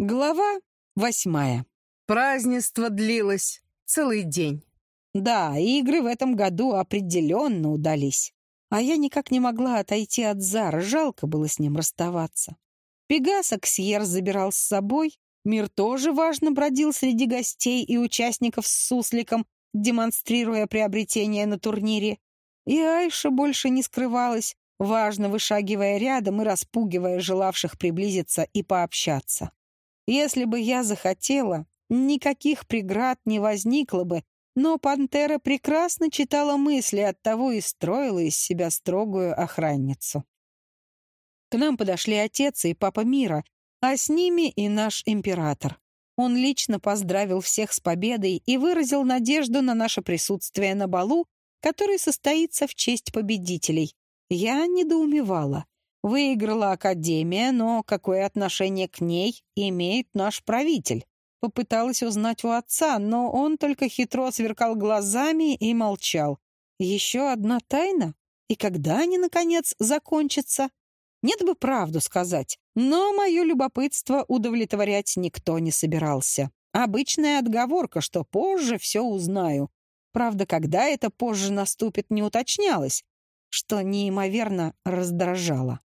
Глава восьмая. Празднество длилось целый день. Да, игры в этом году определенно удались. А я никак не могла отойти от Зара, жалко было с ним расставаться. Пегаса Ксьер забирал с собой, Мир тоже важно бродил среди гостей и участников с сусликом, демонстрируя приобретение на турнире. И Айша больше не скрывалась, важно вышагивая рядом и распугивая желавших приблизиться и пообщаться. Если бы я захотела, никаких преград не возникло бы, но пантера прекрасно читала мысли, оттого и строила из себя строгую охранницу. К нам подошли отец и папа Мира, а с ними и наш император. Он лично поздравил всех с победой и выразил надежду на наше присутствие на балу, который состоится в честь победителей. Я недоумевала. Выиграла Академия, но какое отношение к ней имеет наш правитель? Попыталась узнать у отца, но он только хитро сверкал глазами и молчал. Еще одна тайна? И когда они, наконец, закончатся? Нет бы правду сказать, но мое любопытство удовлетворять никто не собирался. Обычная отговорка, что позже все узнаю. Правда, когда это позже наступит, не уточнялось, что неимоверно раздражало.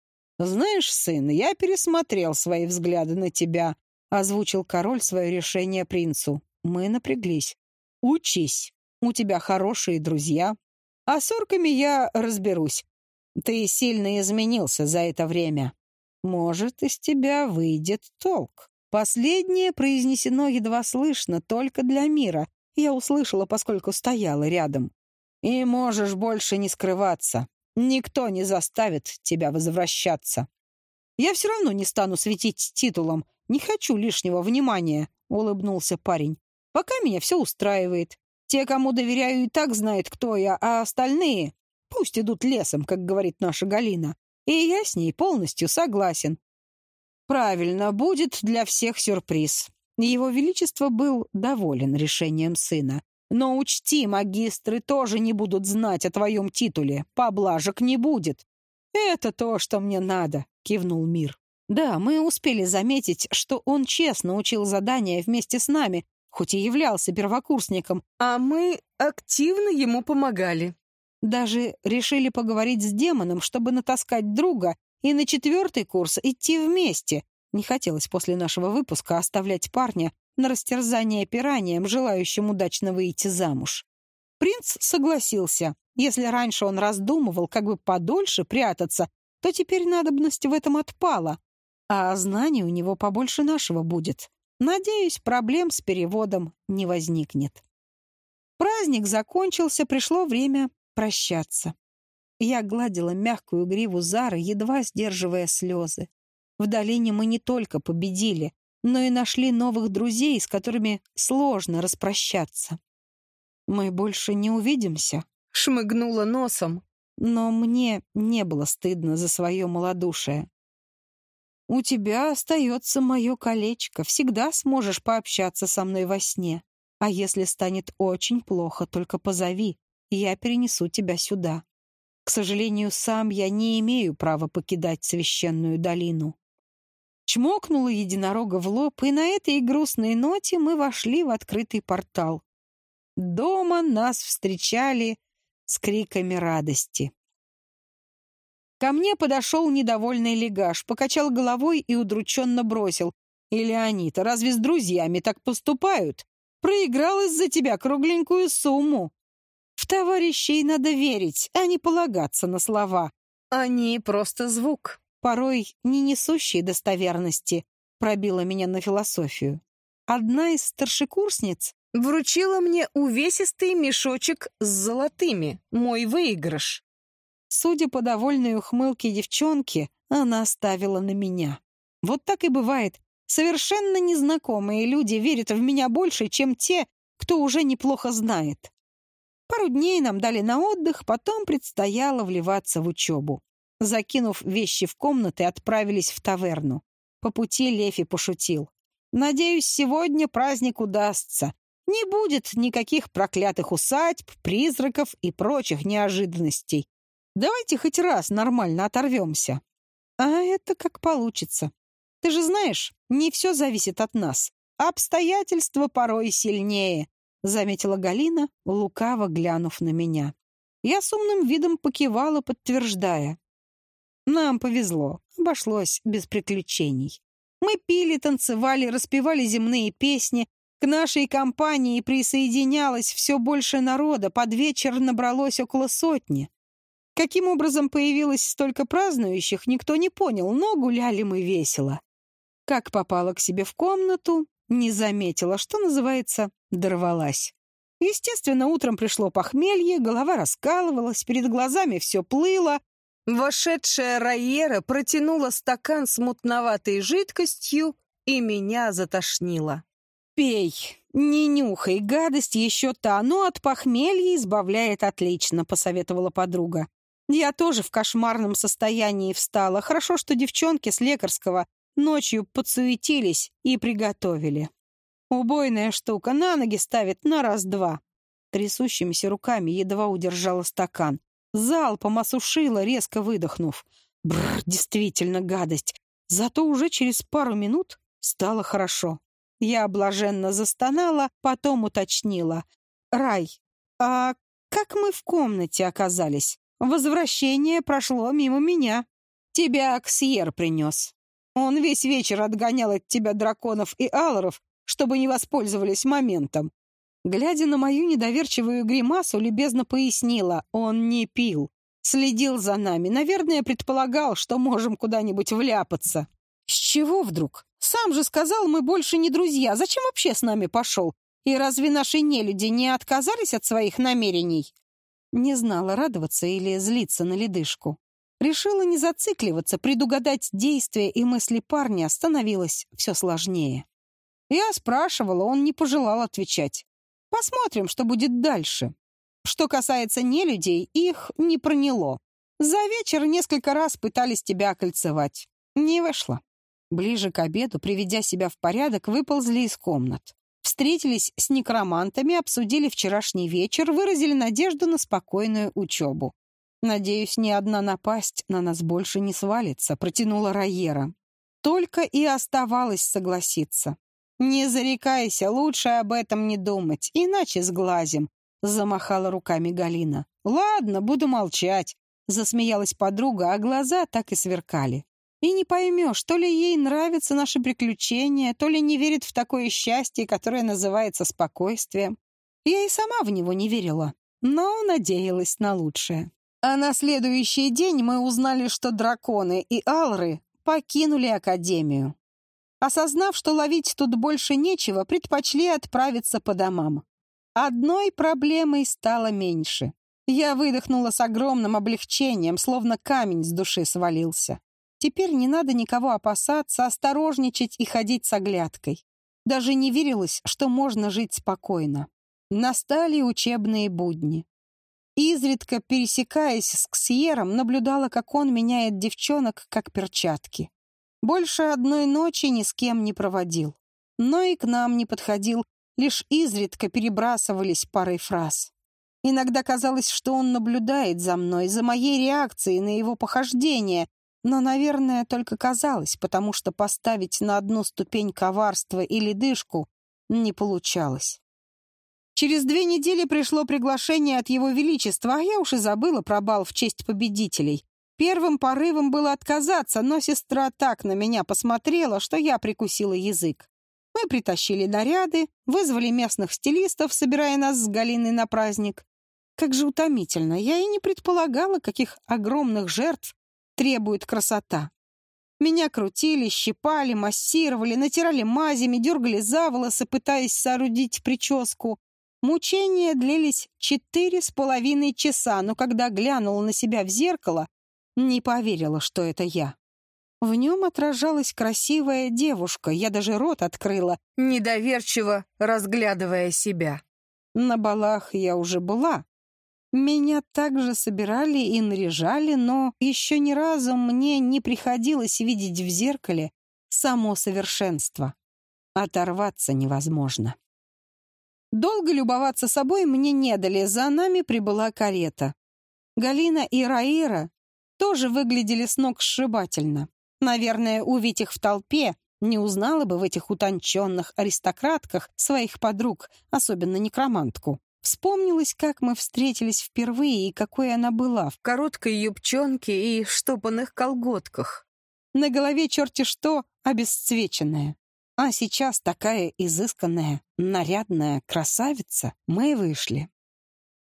«Знаешь, сын, я пересмотрел свои взгляды на тебя», — озвучил король свое решение принцу. Мы напряглись. «Учись. У тебя хорошие друзья. А с орками я разберусь. Ты сильно изменился за это время. Может, из тебя выйдет толк». Последнее произнесено едва слышно, только для мира. Я услышала, поскольку стояла рядом. «И можешь больше не скрываться. Никто не заставит тебя возвращаться. Я все равно не стану светить титулом. Не хочу лишнего внимания, улыбнулся парень. Пока меня все устраивает. Те, кому доверяю, и так знают, кто я, а остальные пусть идут лесом, как говорит наша Галина. И я с ней полностью согласен. Правильно, будет для всех сюрприз. Его Величество был доволен решением сына. Но учти, магистры тоже не будут знать о твоем титуле. Поблажек не будет. Это то, что мне надо, кивнул Мир. Да, мы успели заметить, что он честно учил задания вместе с нами, хоть и являлся первокурсником, а мы активно ему помогали. Даже решили поговорить с демоном, чтобы натаскать друга, и на четвертый курс идти вместе. Не хотелось после нашего выпуска оставлять парня на растерзание пиранием, желающим удачно выйти замуж. Принц согласился. Если раньше он раздумывал, как бы подольше прятаться, то теперь надобность в этом отпала, а знаний у него побольше нашего будет. Надеюсь, проблем с переводом не возникнет. Праздник закончился, пришло время прощаться. Я гладила мягкую гриву Зары, едва сдерживая слезы. В долине мы не только победили, но и нашли новых друзей, с которыми сложно распрощаться. «Мы больше не увидимся», — шмыгнула носом. Но мне не было стыдно за свое малодушие. «У тебя остается мое колечко, всегда сможешь пообщаться со мной во сне. А если станет очень плохо, только позови, и я перенесу тебя сюда. К сожалению, сам я не имею права покидать священную долину». Чмокнула единорога в лоб, и на этой грустной ноте мы вошли в открытый портал. Дома нас встречали с криками радости. Ко мне подошел недовольный легаш, покачал головой и удрученно бросил. «Илеонита, разве с друзьями так поступают? Проиграл из-за тебя кругленькую сумму. В товарищей надо верить, а не полагаться на слова. Они просто звук порой не несущие достоверности, пробила меня на философию. Одна из старшекурсниц вручила мне увесистый мешочек с золотыми, мой выигрыш. Судя по довольной ухмылке девчонки, она ставила на меня. Вот так и бывает. Совершенно незнакомые люди верят в меня больше, чем те, кто уже неплохо знает. Пару дней нам дали на отдых, потом предстояло вливаться в учебу. Закинув вещи в комнаты, отправились в таверну. По пути Лефи пошутил. «Надеюсь, сегодня праздник удастся. Не будет никаких проклятых усадьб, призраков и прочих неожиданностей. Давайте хоть раз нормально оторвемся». «А это как получится. Ты же знаешь, не все зависит от нас. Обстоятельства порой сильнее», — заметила Галина, лукаво глянув на меня. Я с умным видом покивала, подтверждая. Нам повезло, обошлось без приключений. Мы пили, танцевали, распевали земные песни. К нашей компании присоединялось все больше народа, под вечер набралось около сотни. Каким образом появилось столько празднующих, никто не понял, но гуляли мы весело. Как попала к себе в комнату, не заметила, что называется, дорвалась. Естественно, утром пришло похмелье, голова раскалывалась, перед глазами все плыло. Вошедшая Райера протянула стакан с мутноватой жидкостью, и меня затошнило. «Пей, не нюхай, гадость еще та, но от похмелья избавляет отлично», — посоветовала подруга. Я тоже в кошмарном состоянии встала. Хорошо, что девчонки с лекарского ночью подсуетились и приготовили. Убойная штука, на ноги ставит на раз-два. Трясущимися руками едва удержала стакан. Залпом осушила, резко выдохнув. Бррр, действительно гадость. Зато уже через пару минут стало хорошо. Я блаженно застонала, потом уточнила. «Рай, а как мы в комнате оказались? Возвращение прошло мимо меня. Тебя Аксьер принес. Он весь вечер отгонял от тебя драконов и алоров, чтобы не воспользовались моментом. Глядя на мою недоверчивую гримасу, любезно пояснила, он не пил. Следил за нами, наверное, предполагал, что можем куда-нибудь вляпаться. С чего вдруг? Сам же сказал, мы больше не друзья. Зачем вообще с нами пошел? И разве наши нелюди не отказались от своих намерений? Не знала, радоваться или злиться на ледышку. Решила не зацикливаться, предугадать действия и мысли парня становилось все сложнее. Я спрашивала, он не пожелал отвечать. Посмотрим, что будет дальше. Что касается нелюдей, их не проняло. За вечер несколько раз пытались тебя окольцевать. Не вышло. Ближе к обеду, приведя себя в порядок, выползли из комнат. Встретились с некромантами, обсудили вчерашний вечер, выразили надежду на спокойную учебу. «Надеюсь, ни одна напасть на нас больше не свалится», — протянула Райера. Только и оставалось согласиться. «Не зарекайся, лучше об этом не думать, иначе сглазим», — замахала руками Галина. «Ладно, буду молчать», — засмеялась подруга, а глаза так и сверкали. И не поймешь, то ли ей нравятся наши приключения, то ли не верит в такое счастье, которое называется спокойствием. Я и сама в него не верила, но надеялась на лучшее. А на следующий день мы узнали, что драконы и алры покинули Академию. Осознав, что ловить тут больше нечего, предпочли отправиться по домам. Одной проблемой стало меньше. Я выдохнула с огромным облегчением, словно камень с души свалился. Теперь не надо никого опасаться, осторожничать и ходить с оглядкой. Даже не верилось, что можно жить спокойно. Настали учебные будни. Изредка, пересекаясь с Ксьером, наблюдала, как он меняет девчонок, как перчатки. Больше одной ночи ни с кем не проводил. Но и к нам не подходил, лишь изредка перебрасывались парой фраз. Иногда казалось, что он наблюдает за мной, за моей реакцией на его похождение, но, наверное, только казалось, потому что поставить на одну ступень коварства или дышку не получалось. Через две недели пришло приглашение от Его Величества, а я уж и забыла про бал в честь победителей. Первым порывом было отказаться, но сестра так на меня посмотрела, что я прикусила язык. Мы притащили наряды, вызвали местных стилистов, собирая нас с Галиной на праздник. Как же утомительно. Я и не предполагала, каких огромных жертв требует красота. Меня крутили, щипали, массировали, натирали мазями, дергали за волосы, пытаясь соорудить прическу. Мучения длились четыре с половиной часа, но когда глянула на себя в зеркало, не поверила, что это я. В нем отражалась красивая девушка, я даже рот открыла, недоверчиво разглядывая себя. На балах я уже была. Меня также собирали и наряжали, но еще ни разу мне не приходилось видеть в зеркале само совершенство. Оторваться невозможно. Долго любоваться собой мне не дали, за нами прибыла карета. Галина и Раира тоже выглядели сногсшибательно. Наверное, увидеть их в толпе, не узнала бы в этих утонченных аристократках своих подруг, особенно некромантку. Вспомнилось, как мы встретились впервые и какой она была в короткой юбчонке и штопанных колготках. На голове черти что обесцвеченная. А сейчас такая изысканная, нарядная красавица. Мы вышли.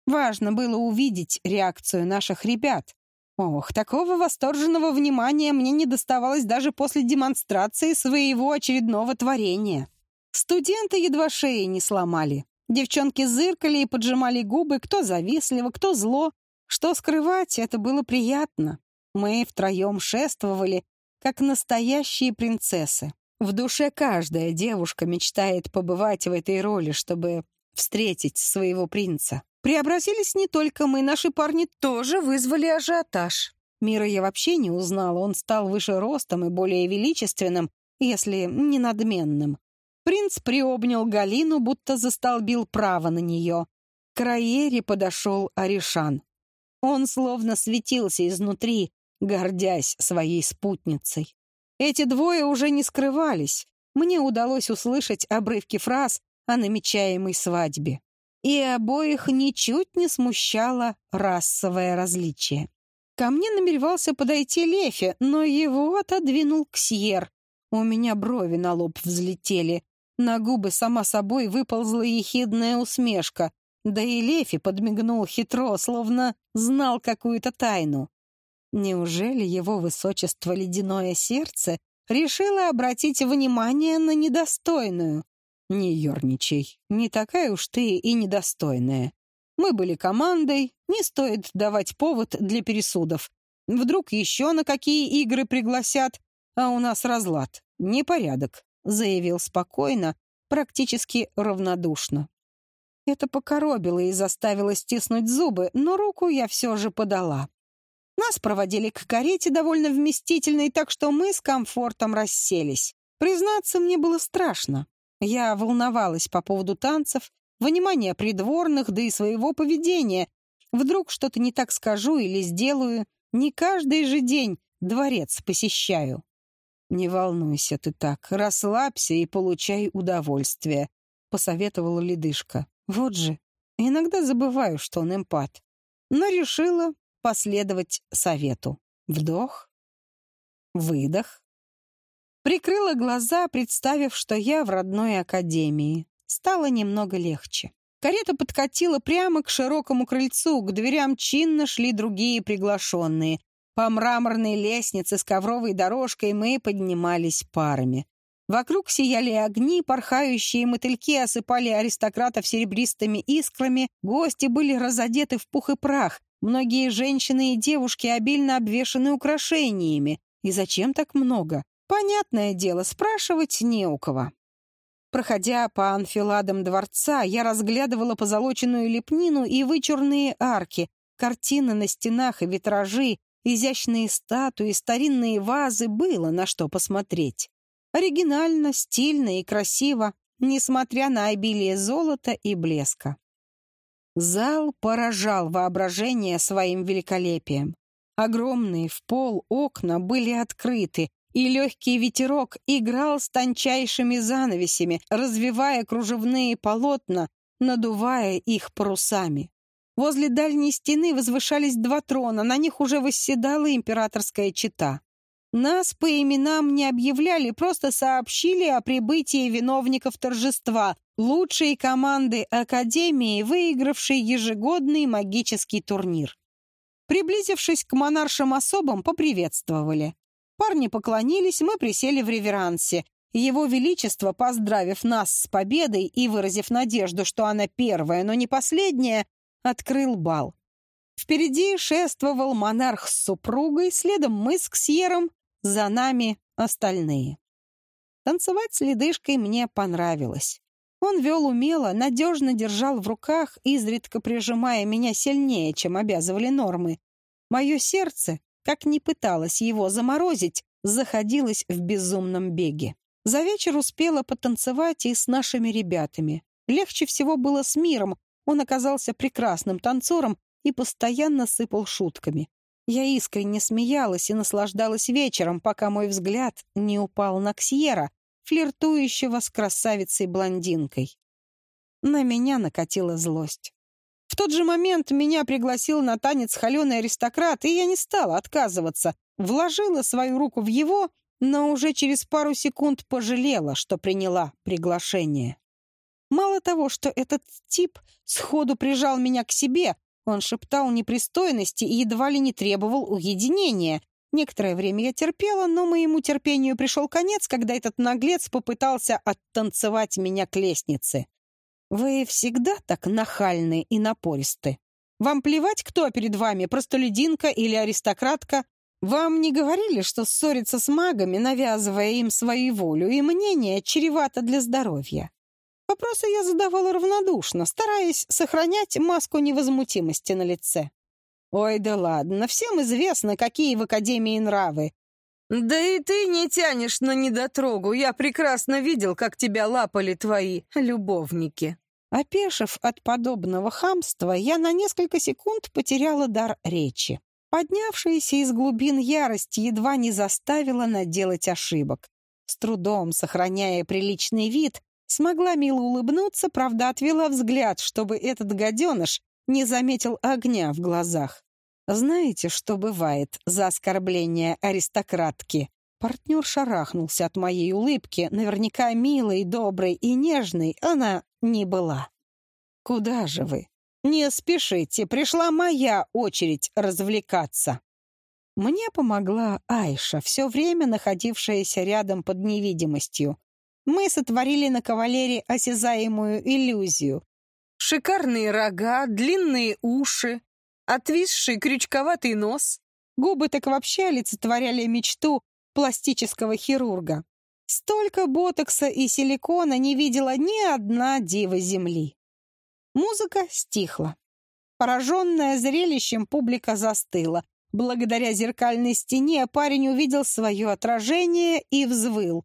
Важно было увидеть реакцию наших ребят. Ох, такого восторженного внимания мне не доставалось даже после демонстрации своего очередного творения. Студенты едва шеи не сломали. Девчонки зыркали и поджимали губы, кто завистливо, кто зло. Что скрывать, это было приятно. Мы втроем шествовали, как настоящие принцессы. В душе каждая девушка мечтает побывать в этой роли, чтобы встретить своего принца. Преобразились не только мы, наши парни тоже вызвали ажиотаж. Мира я вообще не узнала, он стал выше ростом и более величественным, если не надменным. Принц приобнял Галину, будто застолбил право на нее. К Раере подошел Аришан. Он словно светился изнутри, гордясь своей спутницей. Эти двое уже не скрывались. Мне удалось услышать обрывки фраз о намечаемой свадьбе. И обоих ничуть не смущало расовое различие. Ко мне намеревался подойти Лефи, но его отодвинул Ксьер. У меня брови на лоб взлетели. На губы сама собой выползла ехидная усмешка. Да и Лефи подмигнул хитро, словно знал какую-то тайну. Неужели его высочество ледяное сердце решило обратить внимание на недостойную? Не ерничай, не такая уж ты и недостойная. Мы были командой, не стоит давать повод для пересудов. Вдруг еще на какие игры пригласят, а у нас разлад, непорядок заявил спокойно, практически равнодушно. Это покоробило и заставило стиснуть зубы, но руку я все же подала. Нас проводили к карете довольно вместительной, так что мы с комфортом расселись. Признаться, мне было страшно. Я волновалась по поводу танцев, внимания придворных, да и своего поведения. Вдруг что-то не так скажу или сделаю. Не каждый же день дворец посещаю. «Не волнуйся ты так, расслабься и получай удовольствие», — посоветовала ледышка. «Вот же, иногда забываю, что он эмпат, но решила последовать совету. Вдох, выдох. Прикрыла глаза, представив, что я в родной академии. Стало немного легче. Карета подкатила прямо к широкому крыльцу, к дверям чинно шли другие приглашенные. По мраморной лестнице с ковровой дорожкой мы поднимались парами. Вокруг сияли огни, порхающие мотыльки осыпали аристократов серебристыми искрами, гости были разодеты в пух и прах, многие женщины и девушки обильно обвешаны украшениями. И зачем так много? Понятное дело, спрашивать не у кого. Проходя по анфиладам дворца, я разглядывала позолоченную лепнину и вычурные арки, картины на стенах и витражи, Изящные статуи, старинные вазы, было на что посмотреть. Оригинально, стильно и красиво, несмотря на обилие золота и блеска. Зал поражал воображение своим великолепием. Огромные в пол окна были открыты, и легкий ветерок играл с тончайшими занавесями, развивая кружевные полотна, надувая их парусами. Возле дальней стены возвышались два трона, на них уже восседала императорская чета. Нас по именам не объявляли, просто сообщили о прибытии виновников торжества, лучшей команды Академии, выигравшей ежегодный магический турнир. Приблизившись к монаршим особам, поприветствовали. Парни поклонились, мы присели в реверансе. Его Величество, поздравив нас с победой и выразив надежду, что она первая, но не последняя, открыл бал. Впереди шествовал монарх с супругой, следом мы с Ксьером, за нами остальные. Танцевать с ледышкой мне понравилось. Он вел умело, надежно держал в руках, изредка прижимая меня сильнее, чем обязывали нормы. Мое сердце, как ни пыталось его заморозить, заходилось в безумном беге. За вечер успела потанцевать и с нашими ребятами. Легче всего было с миром, он оказался прекрасным танцором и постоянно сыпал шутками. Я искренне смеялась и наслаждалась вечером, пока мой взгляд не упал на Ксьера, флиртующего с красавицей-блондинкой. На меня накатила злость. В тот же момент меня пригласил на танец холеный аристократ, и я не стала отказываться. Вложила свою руку в его, но уже через пару секунд пожалела, что приняла приглашение. Мало того, что этот тип сходу прижал меня к себе, он шептал непристойности и едва ли не требовал уединения. Некоторое время я терпела, но моему терпению пришел конец, когда этот наглец попытался оттанцевать меня к лестнице. Вы всегда так нахальны и напористы. Вам плевать, кто перед вами, простолюдинка или аристократка? Вам не говорили, что ссориться с магами, навязывая им свою волю и мнение, чревато для здоровья? Вопросы я задавала равнодушно, стараясь сохранять маску невозмутимости на лице. Ой, да ладно, всем известно, какие в Академии нравы. Да и ты не тянешь на недотрогу. Я прекрасно видел, как тебя лапали твои любовники. Опешив от подобного хамства, я на несколько секунд потеряла дар речи. Поднявшаяся из глубин ярости едва не заставила наделать ошибок. С трудом, сохраняя приличный вид, смогла мило улыбнуться, правда, отвела взгляд, чтобы этот гаденыш не заметил огня в глазах. Знаете, что бывает за оскорбление аристократки? Партнер шарахнулся от моей улыбки, наверняка милой, доброй и нежной она не была. «Куда же вы? Не спешите, пришла моя очередь развлекаться». Мне помогла Айша, все время находившаяся рядом под невидимостью. Мы сотворили на кавалере осязаемую иллюзию. Шикарные рога, длинные уши, отвисший крючковатый нос. Губы так вообще олицетворяли мечту пластического хирурга. Столько ботокса и силикона не видела ни одна дива Земли. Музыка стихла. Пораженная зрелищем, публика застыла. Благодаря зеркальной стене парень увидел свое отражение и взвыл.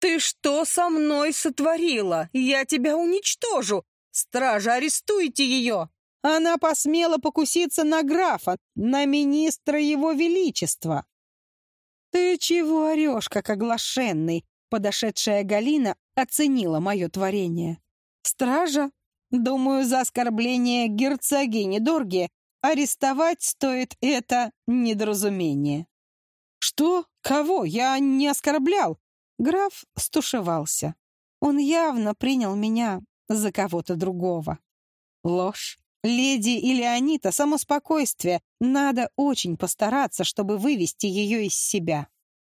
«Ты что со мной сотворила? Я тебя уничтожу! Стража, арестуйте ее!» Она посмела покуситься на графа, на министра его величества. «Ты чего орешь, как оглашенный?» Подошедшая Галина оценила мое творение. «Стража? Думаю, за оскорбление герцогини Дорги арестовать стоит это недоразумение». «Что? Кого? Я не оскорблял!» Граф стушевался. Он явно принял меня за кого-то другого. Ложь. Леди Илеонита — само спокойствие. Надо очень постараться, чтобы вывести ее из себя.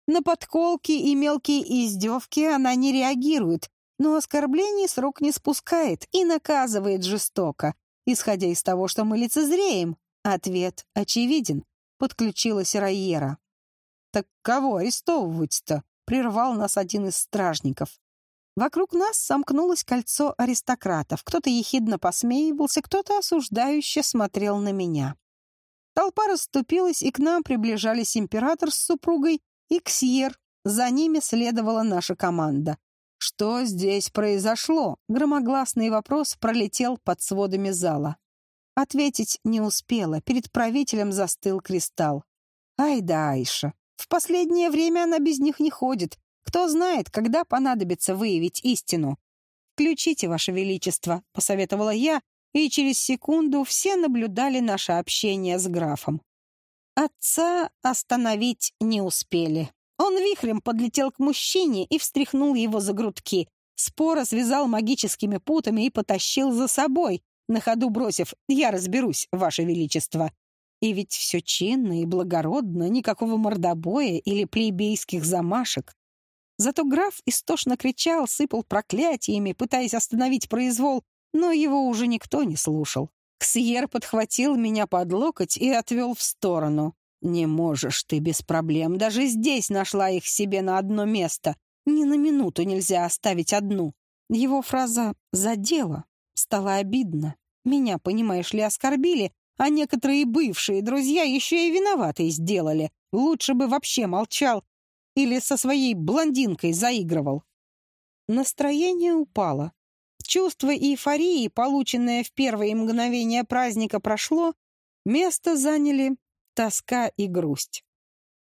На подколки и мелкие издевки она не реагирует, но оскорблений с рук не спускает и наказывает жестоко. Исходя из того, что мы лицезреем, ответ очевиден. Подключилась Райера. «Так кого арестовывать-то?» — прервал нас один из стражников. Вокруг нас сомкнулось кольцо аристократов. Кто-то ехидно посмеивался, кто-то осуждающе смотрел на меня. Толпа расступилась, и к нам приближались император с супругой и Ксьер. За ними следовала наша команда. «Что здесь произошло?» Громогласный вопрос пролетел под сводами зала. Ответить не успела. Перед правителем застыл кристалл. «Ай да, Айша. В последнее время она без них не ходит. Кто знает, когда понадобится выявить истину. «Включите, Ваше Величество», — посоветовала я, и через секунду все наблюдали наше общение с графом. Отца остановить не успели. Он вихрем подлетел к мужчине и встряхнул его за грудки. Спора связал магическими путами и потащил за собой, на ходу бросив «Я разберусь, Ваше Величество». И ведь все чинно и благородно, никакого мордобоя или плебейских замашек. Зато граф истошно кричал, сыпал проклятиями, пытаясь остановить произвол, но его уже никто не слушал. Ксьер подхватил меня под локоть и отвел в сторону. «Не можешь ты без проблем. Даже здесь нашла их себе на одно место. Ни на минуту нельзя оставить одну». Его фраза «задела» стало обидно. Меня, понимаешь ли, оскорбили, а некоторые бывшие друзья еще и виноватые сделали. Лучше бы вообще молчал или со своей блондинкой заигрывал. Настроение упало. Чувство эйфории, полученное в первые мгновения праздника, прошло. Место заняли тоска и грусть.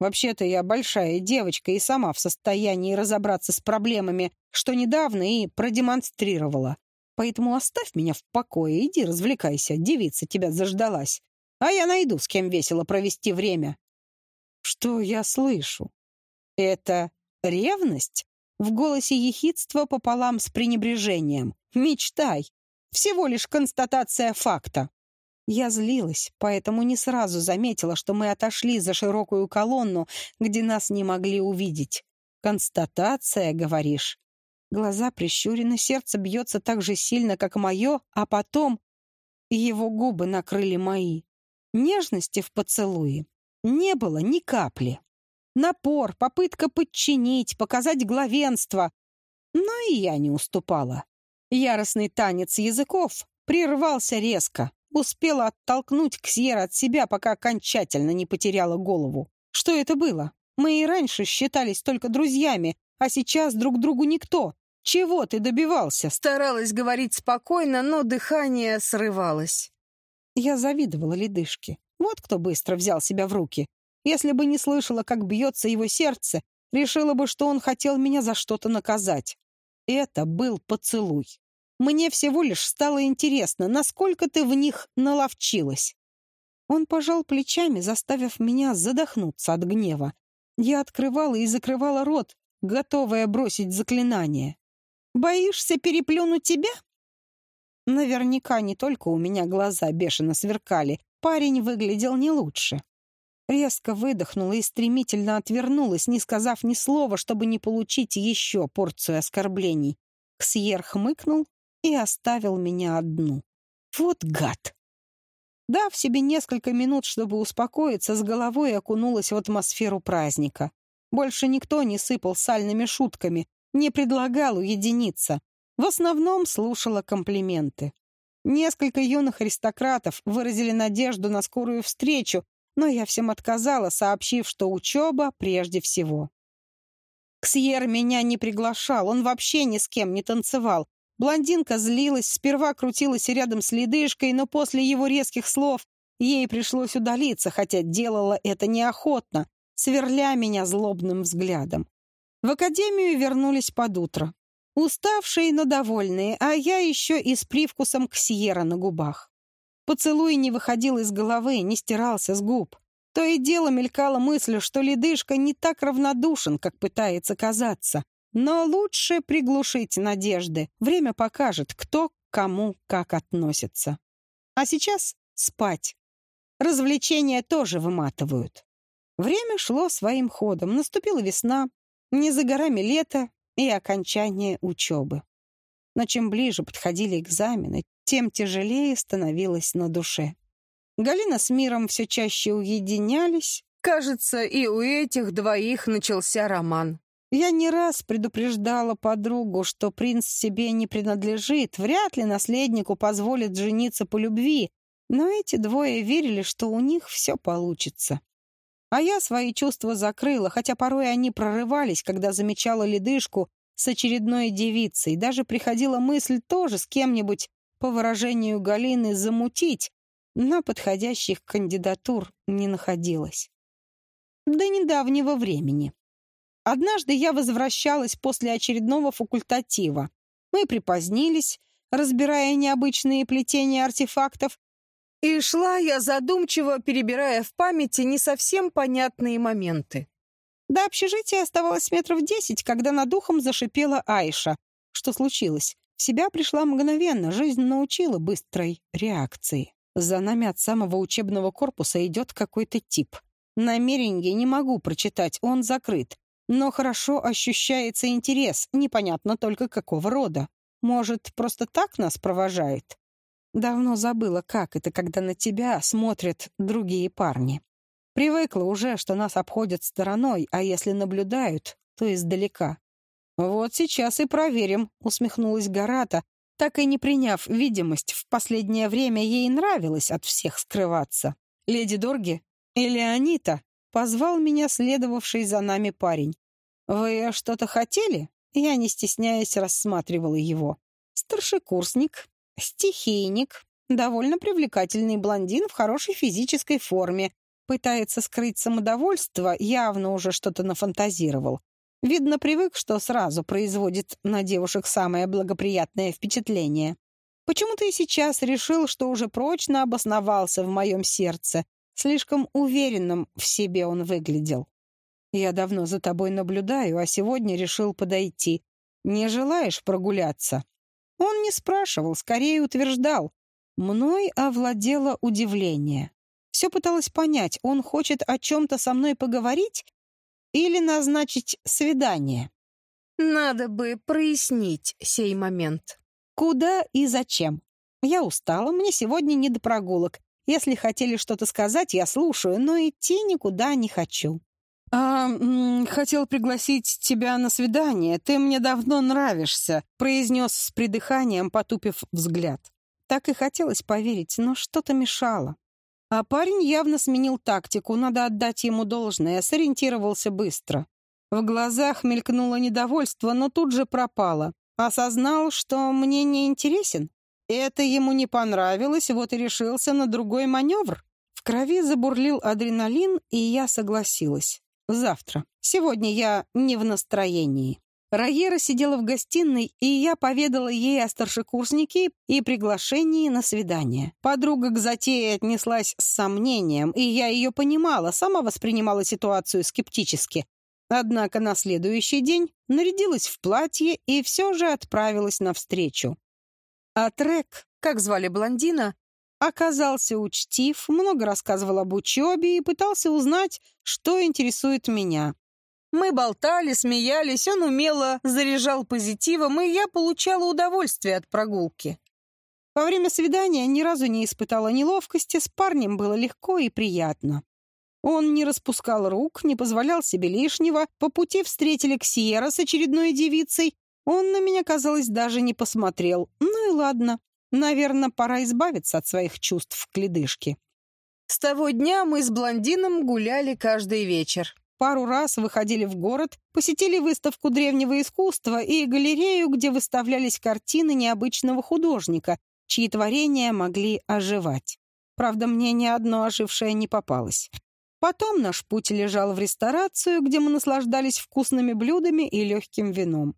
Вообще-то я большая девочка и сама в состоянии разобраться с проблемами, что недавно и продемонстрировала. Поэтому оставь меня в покое, иди развлекайся, девица тебя заждалась. А я найду, с кем весело провести время. Что я слышу? Это ревность? В голосе ехидства пополам с пренебрежением. Мечтай. Всего лишь констатация факта. Я злилась, поэтому не сразу заметила, что мы отошли за широкую колонну, где нас не могли увидеть. «Констатация, говоришь?» Глаза прищурены, сердце бьется так же сильно, как мое, а потом его губы накрыли мои. Нежности в поцелуе не было ни капли. Напор, попытка подчинить, показать главенство. Но и я не уступала. Яростный танец языков прервался резко. Успела оттолкнуть Ксьера от себя, пока окончательно не потеряла голову. Что это было? Мы и раньше считались только друзьями, а сейчас друг другу никто. Чего ты добивался? Старалась говорить спокойно, но дыхание срывалось. Я завидовала ледышке. Вот кто быстро взял себя в руки. Если бы не слышала, как бьется его сердце, решила бы, что он хотел меня за что-то наказать. Это был поцелуй. Мне всего лишь стало интересно, насколько ты в них наловчилась. Он пожал плечами, заставив меня задохнуться от гнева. Я открывала и закрывала рот, готовая бросить заклинание. «Боишься переплюнуть тебя?» Наверняка не только у меня глаза бешено сверкали. Парень выглядел не лучше. Резко выдохнула и стремительно отвернулась, не сказав ни слова, чтобы не получить еще порцию оскорблений. Ксьер хмыкнул и оставил меня одну. Вот гад! Дав себе несколько минут, чтобы успокоиться, с головой окунулась в атмосферу праздника. Больше никто не сыпал сальными шутками, не предлагал уединиться. В основном слушала комплименты. Несколько юных аристократов выразили надежду на скорую встречу, но я всем отказала, сообщив, что учеба прежде всего. Ксьер меня не приглашал, он вообще ни с кем не танцевал, Блондинка злилась, сперва крутилась рядом с ледышкой, но после его резких слов ей пришлось удалиться, хотя делала это неохотно, сверля меня злобным взглядом. В академию вернулись под утро. Уставшие, но довольные, а я еще и с привкусом ксьера на губах. Поцелуй не выходил из головы, не стирался с губ. То и дело мелькала мысль, что ледышка не так равнодушен, как пытается казаться. Но лучше приглушить надежды. Время покажет, кто к кому как относится. А сейчас спать. Развлечения тоже выматывают. Время шло своим ходом. Наступила весна, не за горами лето и окончание учебы. Но чем ближе подходили экзамены, тем тяжелее становилось на душе. Галина с Миром все чаще уединялись. Кажется, и у этих двоих начался роман. Я не раз предупреждала подругу, что принц себе не принадлежит, вряд ли наследнику позволит жениться по любви, но эти двое верили, что у них все получится. А я свои чувства закрыла, хотя порой они прорывались, когда замечала ледышку с очередной девицей. Даже приходила мысль тоже с кем-нибудь, по выражению Галины, замутить, но подходящих кандидатур не находилось. До недавнего времени. Однажды я возвращалась после очередного факультатива. Мы припозднились, разбирая необычные плетения артефактов, и шла я задумчиво, перебирая в памяти не совсем понятные моменты. До общежития оставалось метров десять, когда над ухом зашипела Айша. Что случилось? Себя пришла мгновенно, жизнь научила быстрой реакции. За нами от самого учебного корпуса идет какой-то тип. Намерение не могу прочитать, он закрыт. Но хорошо ощущается интерес, непонятно только какого рода. Может, просто так нас провожает? Давно забыла, как это, когда на тебя смотрят другие парни. Привыкла уже, что нас обходят стороной, а если наблюдают, то издалека. «Вот сейчас и проверим», — усмехнулась Гарата, так и не приняв видимость, в последнее время ей нравилось от всех скрываться. «Леди Дорги или Анита?» — позвал меня следовавший за нами парень. «Вы что-то хотели?» Я, не стесняясь, рассматривала его. Старшекурсник, стихийник, довольно привлекательный блондин в хорошей физической форме, пытается скрыть самодовольство, явно уже что-то нафантазировал. Видно, привык, что сразу производит на девушек самое благоприятное впечатление. Почему-то и сейчас решил, что уже прочно обосновался в моем сердце. Слишком уверенным в себе он выглядел. Я давно за тобой наблюдаю, а сегодня решил подойти. Не желаешь прогуляться? Он не спрашивал, скорее утверждал. Мной овладело удивление. Все пыталась понять, он хочет о чем-то со мной поговорить или назначить свидание? Надо бы прояснить сей момент. Куда и зачем? Я устала, мне сегодня не до прогулок. Если хотели что-то сказать, я слушаю, но идти никуда не хочу. «А, хотел пригласить тебя на свидание. Ты мне давно нравишься», — произнес с придыханием, потупив взгляд. Так и хотелось поверить, но что-то мешало. А парень явно сменил тактику, надо отдать ему должное, сориентировался быстро. В глазах мелькнуло недовольство, но тут же пропало. Осознал, что мне не интересен. Это ему не понравилось, вот и решился на другой маневр. В крови забурлил адреналин, и я согласилась. Завтра. Сегодня я не в настроении. Раера сидела в гостиной, и я поведала ей о старшекурснике и приглашении на свидание. Подруга к затее отнеслась с сомнением, и я ее понимала, сама воспринимала ситуацию скептически. Однако на следующий день нарядилась в платье и все же отправилась навстречу. А Трек, как звали блондина, оказался учтив, много рассказывал об учебе и пытался узнать, что интересует меня. Мы болтали, смеялись, он умело заряжал позитивом, и я получала удовольствие от прогулки. Во время свидания ни разу не испытала неловкости, с парнем было легко и приятно. Он не распускал рук, не позволял себе лишнего, по пути встретили Ксиера с очередной девицей. Он на меня, казалось, даже не посмотрел. Ну и ладно, наверное, пора избавиться от своих чувств к ледышке. С того дня мы с блондином гуляли каждый вечер пару раз выходили в город, посетили выставку древнего искусства и галерею, где выставлялись картины необычного художника, чьи творения могли оживать. Правда, мне ни одно ожившее не попалось. Потом наш путь лежал в ресторацию, где мы наслаждались вкусными блюдами и легким вином.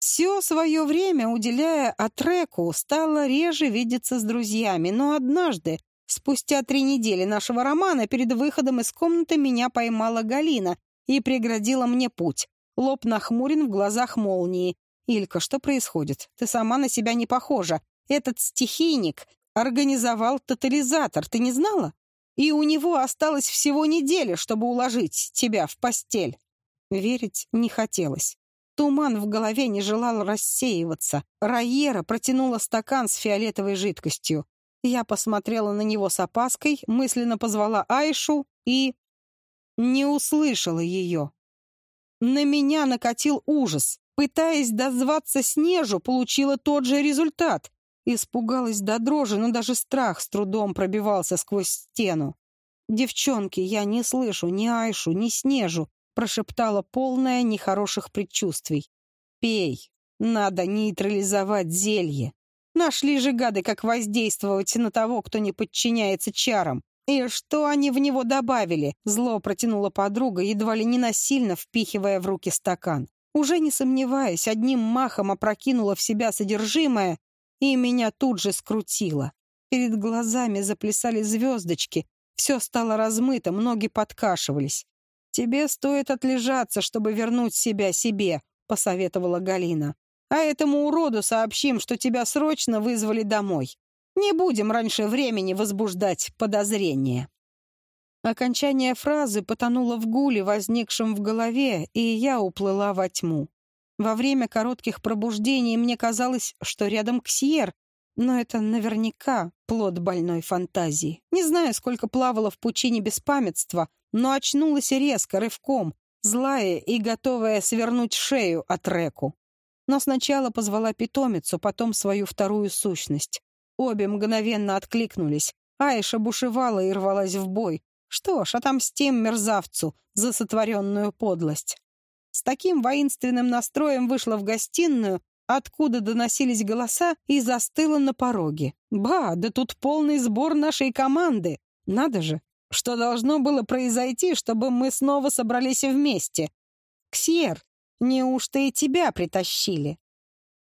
Все свое время, уделяя Атреку, стало реже видеться с друзьями, но однажды, Спустя три недели нашего романа перед выходом из комнаты меня поймала Галина и преградила мне путь. Лоб нахмурен, в глазах молнии. «Илька, что происходит? Ты сама на себя не похожа. Этот стихийник организовал тотализатор, ты не знала? И у него осталось всего неделя, чтобы уложить тебя в постель». Верить не хотелось. Туман в голове не желал рассеиваться. Райера протянула стакан с фиолетовой жидкостью. Я посмотрела на него с опаской, мысленно позвала Айшу и... не услышала ее. На меня накатил ужас. Пытаясь дозваться Снежу, получила тот же результат. Испугалась до дрожи, но даже страх с трудом пробивался сквозь стену. «Девчонки, я не слышу ни Айшу, ни Снежу», прошептала полная нехороших предчувствий. «Пей, надо нейтрализовать зелье». Нашли же гады, как воздействовать на того, кто не подчиняется чарам. И что они в него добавили? Зло протянула подруга, едва ли не насильно впихивая в руки стакан. Уже не сомневаясь, одним махом опрокинула в себя содержимое, и меня тут же скрутило. Перед глазами заплясали звездочки, все стало размыто, ноги подкашивались. «Тебе стоит отлежаться, чтобы вернуть себя себе», — посоветовала Галина. А этому уроду сообщим, что тебя срочно вызвали домой. Не будем раньше времени возбуждать подозрения». Окончание фразы потонуло в гуле, возникшем в голове, и я уплыла во тьму. Во время коротких пробуждений мне казалось, что рядом Ксьер, но это наверняка плод больной фантазии. Не знаю, сколько плавала в пучине беспамятства, но очнулась резко, рывком, злая и готовая свернуть шею от реку. Но сначала позвала питомицу, потом свою вторую сущность. Обе мгновенно откликнулись. Айша бушевала и рвалась в бой. Что ж, отомстим мерзавцу за сотворенную подлость. С таким воинственным настроем вышла в гостиную, откуда доносились голоса, и застыла на пороге. Ба, да тут полный сбор нашей команды. Надо же, Что должно было произойти, чтобы мы снова собрались вместе? Ксер, неужто и тебя притащили?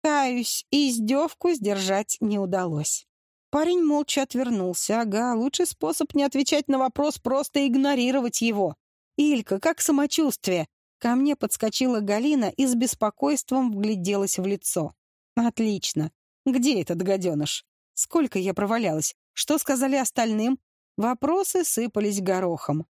Каюсь, издевку сдержать не удалось. Парень молча отвернулся. Ага, лучший способ не отвечать на вопрос — просто игнорировать его. «Илька, как самочувствие?» Ко мне подскочила Галина и с беспокойством вгляделась в лицо. «Отлично. Где этот гаденыш? Сколько я провалялась? Что сказали остальным?» Вопросы сыпались горохом.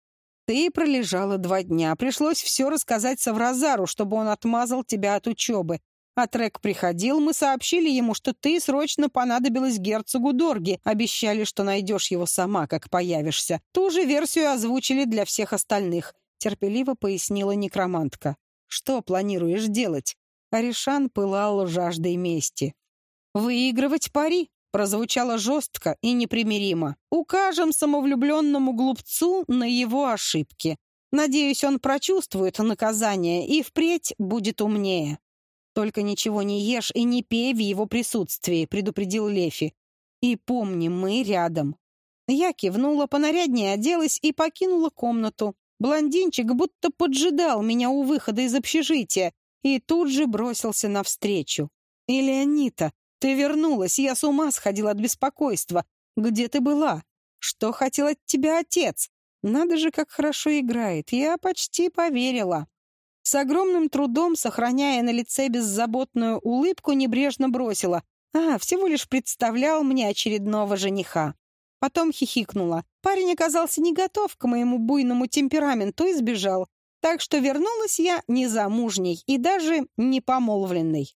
«Ты пролежала два дня. Пришлось все рассказать Савразару, чтобы он отмазал тебя от учебы. А Трек приходил, мы сообщили ему, что ты срочно понадобилась герцогу Дорги. Обещали, что найдешь его сама, как появишься. Ту же версию озвучили для всех остальных терпеливо пояснила некромантка. «Что планируешь делать?» Аришан пылал жаждой мести. «Выигрывать пари?» Прозвучало жестко и непримиримо. «Укажем самовлюбленному глупцу на его ошибки. Надеюсь, он прочувствует наказание и впредь будет умнее. Только ничего не ешь и не пей в его присутствии», предупредил Лефи. «И помни, мы рядом». Я кивнула, понаряднее оделась и покинула комнату. Блондинчик будто поджидал меня у выхода из общежития и тут же бросился навстречу. «Элеонита, ты вернулась, я с ума сходила от беспокойства. Где ты была? Что хотел от тебя отец? Надо же, как хорошо играет, я почти поверила». С огромным трудом, сохраняя на лице беззаботную улыбку, небрежно бросила. «А, всего лишь представлял мне очередного жениха». Потом хихикнула. Парень оказался не готов к моему буйному темпераменту и сбежал. Так что вернулась я незамужней и даже не помолвленной.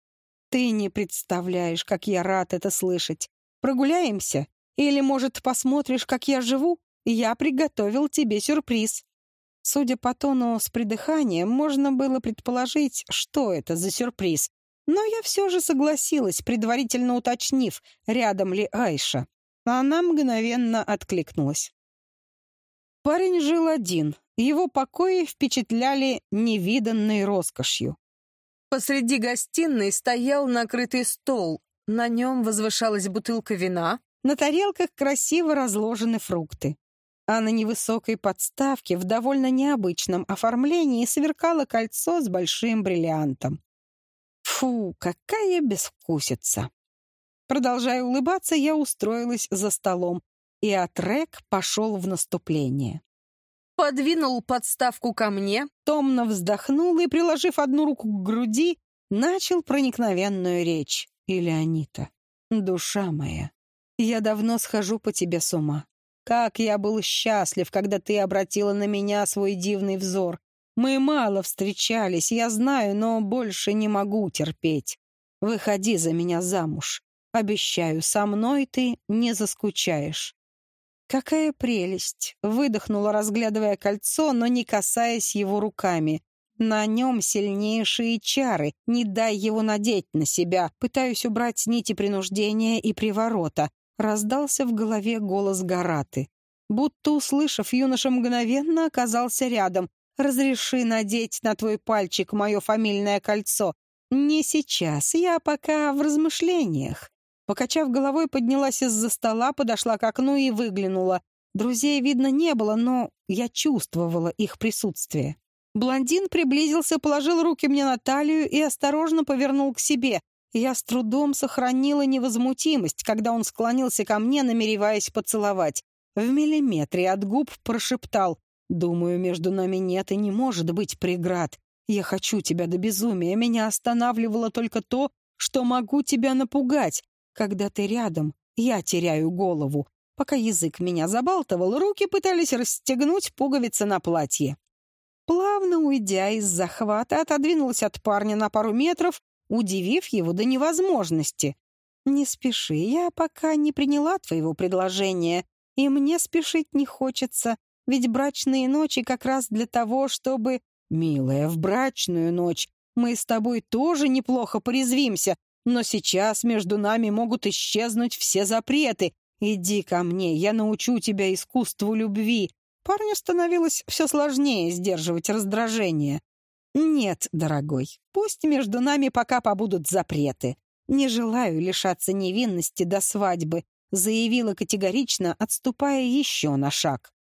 Ты не представляешь, как я рад это слышать. Прогуляемся? Или, может, посмотришь, как я живу? Я приготовил тебе сюрприз. Судя по тону с придыханием, можно было предположить, что это за сюрприз. Но я все же согласилась, предварительно уточнив, рядом ли Айша. Она мгновенно откликнулась. Парень жил один. Его покои впечатляли невиданной роскошью. Посреди гостиной стоял накрытый стол. На нем возвышалась бутылка вина. На тарелках красиво разложены фрукты. А на невысокой подставке в довольно необычном оформлении сверкало кольцо с большим бриллиантом. Фу, какая безвкусица! Продолжая улыбаться, я устроилась за столом, и Атрек пошел в наступление. Подвинул подставку ко мне, томно вздохнул и, приложив одну руку к груди, начал проникновенную речь. «Илеонита, душа моя, я давно схожу по тебе с ума. Как я был счастлив, когда ты обратила на меня свой дивный взор. Мы мало встречались, я знаю, но больше не могу терпеть. Выходи за меня замуж. Обещаю, со мной ты не заскучаешь». «Какая прелесть!» — выдохнула, разглядывая кольцо, но не касаясь его руками. «На нем сильнейшие чары. Не дай его надеть на себя. Пытаюсь убрать нити принуждения и приворота». Раздался в голове голос Гараты. Будто услышав, юноша мгновенно оказался рядом. «Разреши надеть на твой пальчик мое фамильное кольцо. Не сейчас, я пока в размышлениях». Покачав головой, поднялась из-за стола, подошла к окну и выглянула. Друзей, видно, не было, но я чувствовала их присутствие. Блондин приблизился, положил руки мне на талию и осторожно повернул к себе. Я с трудом сохранила невозмутимость, когда он склонился ко мне, намереваясь поцеловать. В миллиметре от губ прошептал «Думаю, между нами нет и не может быть преград. Я хочу тебя до безумия. Меня останавливало только то, что могу тебя напугать. Когда ты рядом, я теряю голову. Пока язык меня забалтывал, руки пытались расстегнуть пуговицы на платье. Плавно уйдя из захвата, отодвинулась от парня на пару метров, удивив его до невозможности. «Не спеши, я пока не приняла твоего предложения, и мне спешить не хочется, ведь брачные ночи как раз для того, чтобы...» «Милая, в брачную ночь мы с тобой тоже неплохо порезвимся, но сейчас между нами могут исчезнуть все запреты. Иди ко мне, я научу тебя искусству любви. Парню становилось все сложнее сдерживать раздражение. Нет, дорогой, пусть между нами пока побудут запреты. Не желаю лишаться невинности до свадьбы, заявила категорично, отступая еще на шаг.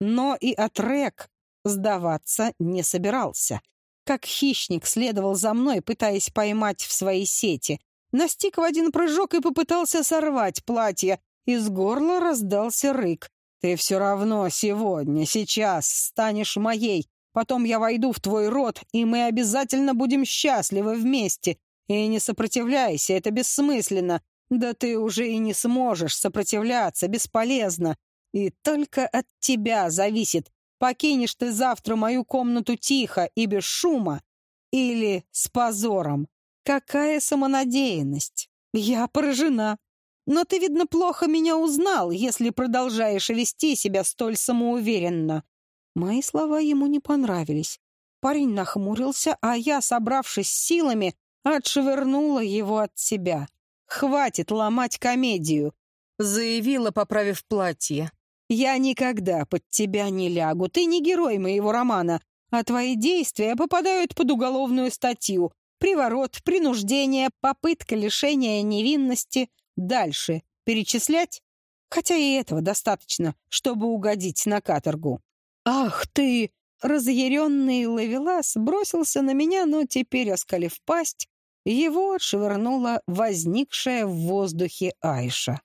Но и Атрек сдаваться не собирался. Как хищник следовал за мной, пытаясь поймать в свои сети. Настиг в один прыжок и попытался сорвать платье. Из горла раздался рык. «Ты все равно сегодня, сейчас станешь моей. Потом я войду в твой род, и мы обязательно будем счастливы вместе. И не сопротивляйся, это бессмысленно. Да ты уже и не сможешь сопротивляться, бесполезно. И только от тебя зависит, покинешь ты завтра мою комнату тихо и без шума или с позором. Какая самонадеянность! Я поражена. Но ты, видно, плохо меня узнал, если продолжаешь вести себя столь самоуверенно. Мои слова ему не понравились. Парень нахмурился, а я, собравшись силами, отшвырнула его от себя. «Хватит ломать комедию», — заявила, поправив платье. «Я никогда под тебя не лягу, ты не герой моего романа, а твои действия попадают под уголовную статью. Приворот, принуждение, попытка лишения невинности. Дальше перечислять? Хотя и этого достаточно, чтобы угодить на каторгу. «Ах ты!» Разъяренный ловелас бросился на меня, но теперь, оскалив пасть, его отшвырнула возникшая в воздухе Айша.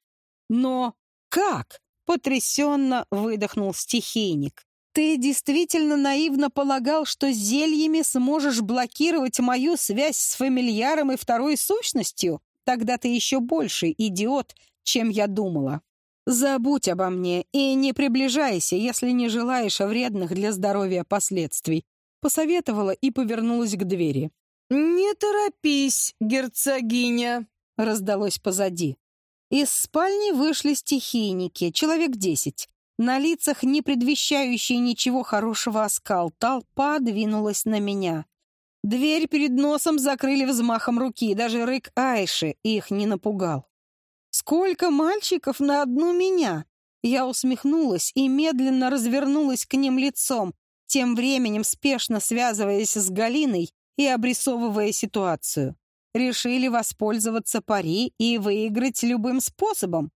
«Но как?» — потрясенно выдохнул стихийник. «Ты действительно наивно полагал, что зельями сможешь блокировать мою связь с фамильяром и второй сущностью? Тогда ты еще больше идиот, чем я думала. Забудь обо мне и не приближайся, если не желаешь вредных для здоровья последствий», — посоветовала и повернулась к двери. «Не торопись, герцогиня», — раздалось позади. Из спальни вышли стихийники, человек десять. На лицах, не предвещающий ничего хорошего оскал, толпа двинулась на меня. Дверь перед носом закрыли взмахом руки, даже рык Айши их не напугал. «Сколько мальчиков на одну меня!» Я усмехнулась и медленно развернулась к ним лицом, тем временем спешно связываясь с Галиной и обрисовывая ситуацию. Решили воспользоваться пари и выиграть любым способом.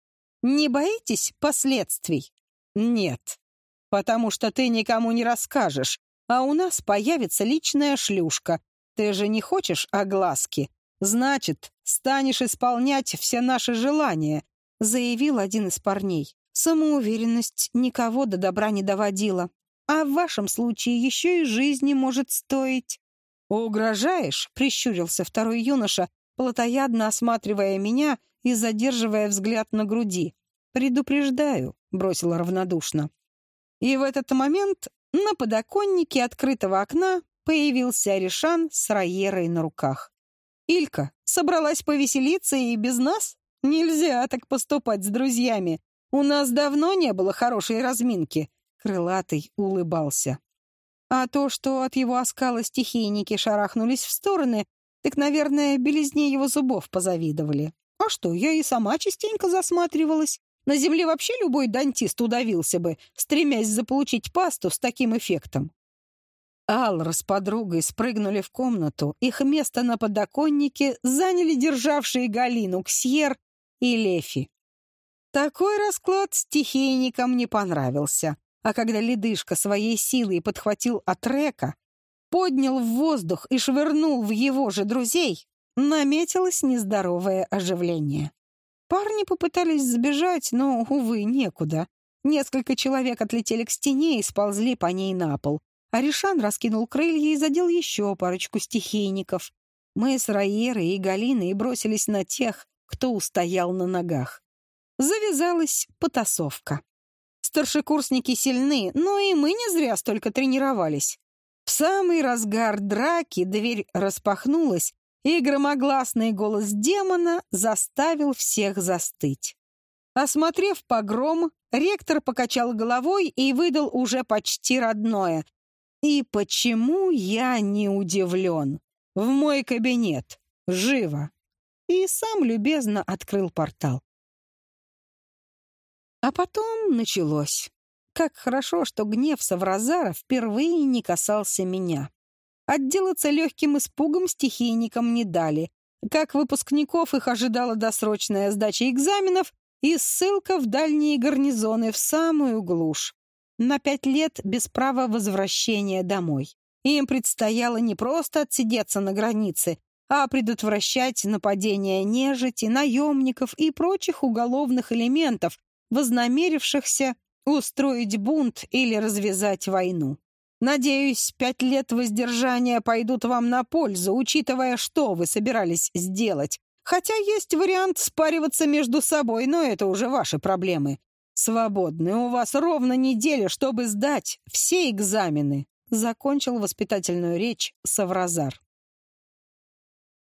Не боитесь последствий? Нет. Потому что ты никому не расскажешь, а у нас появится личная шлюшка. Ты же не хочешь огласки? Значит, станешь исполнять все наши желания, заявил один из парней. Самоуверенность никого до добра не доводила. А в вашем случае еще и жизни может стоить. «Угрожаешь?» — прищурился второй юноша, плотоядно осматривая меня и задерживая взгляд на груди. «Предупреждаю», — бросила равнодушно. И в этот момент на подоконнике открытого окна появился Аришан с Райерой на руках. «Илька, собралась повеселиться и без нас? Нельзя так поступать с друзьями. У нас давно не было хорошей разминки». Крылатый улыбался. А то, что от его оскала стихийники шарахнулись в стороны, так, наверное, белизне его зубов позавидовали. А что, я и сама частенько засматривалась. На земле вообще любой дантист удавился бы, стремясь заполучить пасту с таким эффектом. Алра с подругой спрыгнули в комнату. Их место на подоконнике заняли державшие Галину Ксьер и Лефи. Такой расклад стихийникам не понравился. А когда ледышка своей силой подхватил Атрека, поднял в воздух и швырнул в его же друзей, наметилось нездоровое оживление. Парни попытались сбежать, но, увы, некуда. Несколько человек отлетели к стене и сползли по ней на пол. Аришан раскинул крылья и задел еще парочку стихийников. Мы с Раерой и Галиной бросились на тех, кто устоял на ногах. Завязалась потасовка. Старшекурсники сильны, но и мы не зря столько тренировались. В самый разгар драки дверь распахнулась, и громогласный голос демона заставил всех застыть. Осмотрев погром, ректор покачал головой и выдал уже почти родное. И почему я не удивлен? В мой кабинет. Живо. И сам любезно открыл портал. А потом началось. Как хорошо, что гнев Савразара впервые не касался меня. Отделаться легким испугом стихийникам не дали. Как выпускников их ожидала досрочная сдача экзаменов и ссылка в дальние гарнизоны в самую глушь. на пять лет без права возвращения домой. Им предстояло не просто отсидеться на границе, а предотвращать нападения нежити, наемников и прочих уголовных элементов, вознамерившихся устроить бунт или развязать войну. Надеюсь, пять лет воздержания пойдут вам на пользу, учитывая, что вы собирались сделать. Хотя есть вариант спариваться между собой, но это уже ваши проблемы. Свободны у вас ровно неделя, чтобы сдать все экзамены. Закончил воспитательную речь Савразар.